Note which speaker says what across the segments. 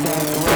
Speaker 1: Thank you.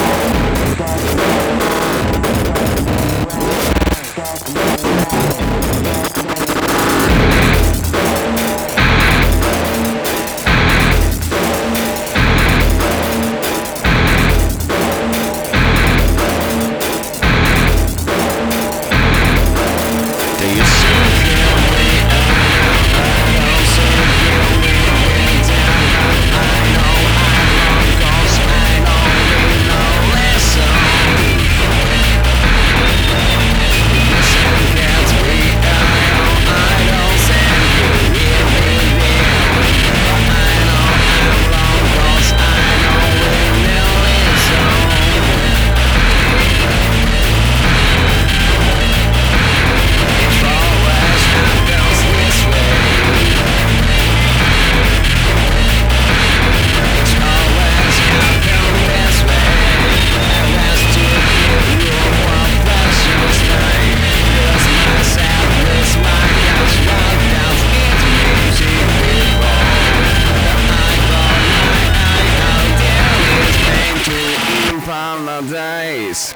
Speaker 1: Maze.